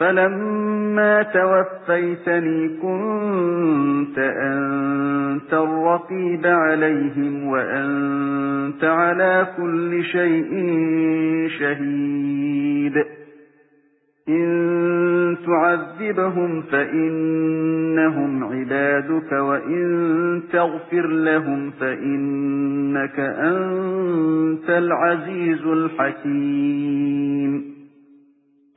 فلما توفيتني كنت أنت الرقيب عليهم وأنت على كل شيء شهيد إن تعذبهم فإنهم عبادك وإن تغفر لهم فإنك أنت العزيز الحكيم